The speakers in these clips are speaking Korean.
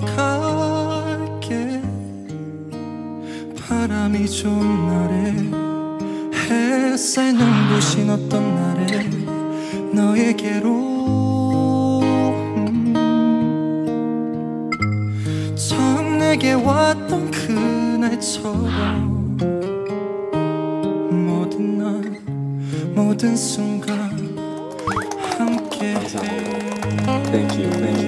갈게 바람이 좋은 날에 햇살 눈부신 어떤 날에 너에게로 음. 처음 내게 왔던 그날처럼 모든 날 모든 순간 함께 Thank you, thank you.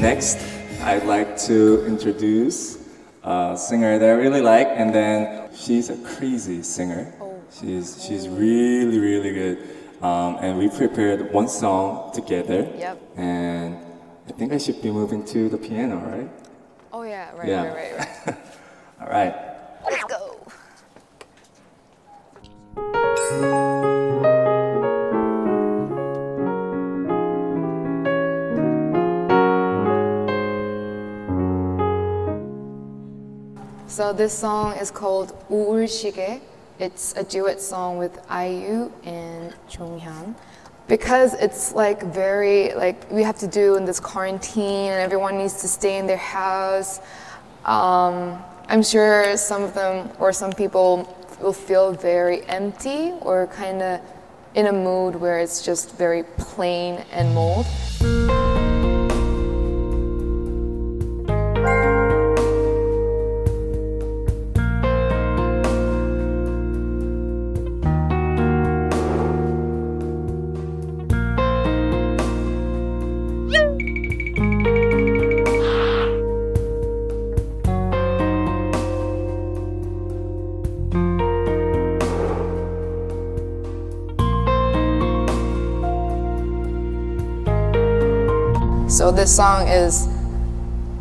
Next, I'd like to introduce a singer that I really like, and then she's a crazy singer. She's she's really really good, um, and we prepared one song together. Yep. And I think I should be moving to the piano, right? Oh yeah, right, Yeah. right, right, right. All right. So this song is called Uurshige. It's a duet song with IU and Jonghyun. Because it's like very like we have to do in this quarantine and everyone needs to stay in their house. Um, I'm sure some of them or some people will feel very empty or kind of in a mood where it's just very plain and mold. So this song is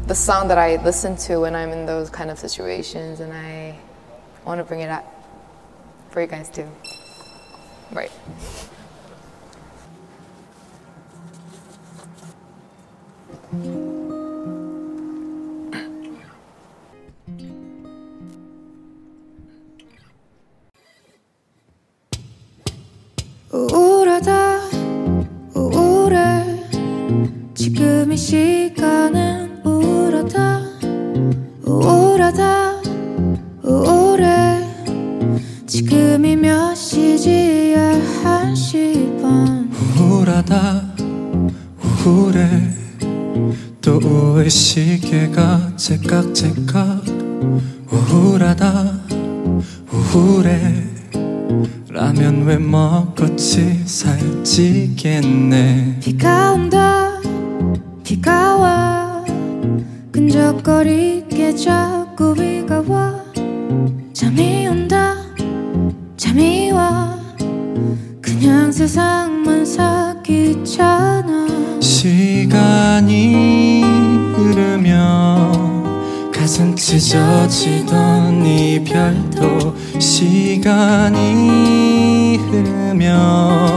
the song that I listen to when I'm in those kind of situations, and I want to bring it up for you guys too. Right. 우 시간은 우울하다 우울하다 우울해. 지금이 몇 시지야 한시 반 우울하다 우울해. 또 우울 시계가 째깍째깍. 우울하다 우울해. 라면 왜 먹었지 살찌겠네. 비가 온다 끈적거리게 자꾸 비가 와 잠이 온다 잠이 와. 그냥 세상만 사기잖아. 시간이 흐르면 가슴 찢어지던 이 별도 시간이 흐르면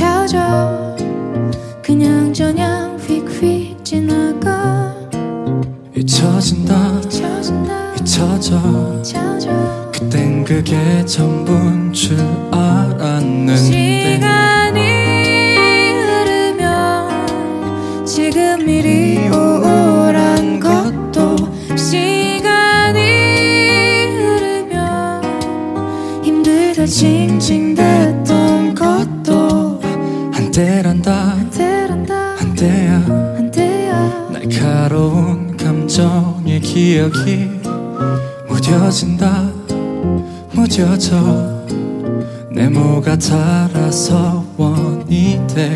잊혀져 그냥 저냥 휙휙 지나가 잊혀진다. 잊혀진다. 잊혀져. 잊혀져. 그땐 그게 전부인 줄 알았는데. 시간이 흐르면 지금 이리 우울한 것도 시간이 흐르면 힘들다 징징댔 기억이 무뎌진다 무뎌져. 네모가 자라서 원이 돼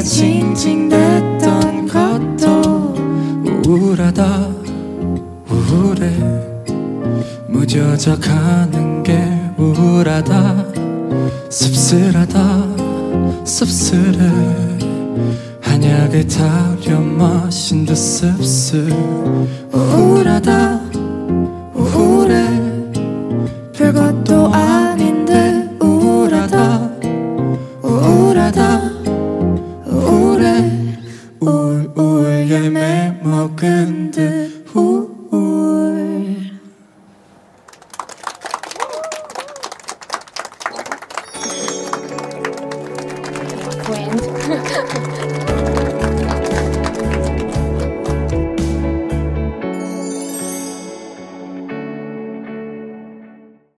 힘들다 징징댔던 것도 우울하다 우울해. 무뎌져 가는 게 우울하다 씁쓸하다 씁쓸해. 한약을 타려 마신 듯 씁쓸 우울하다 우울 우울 열매 먹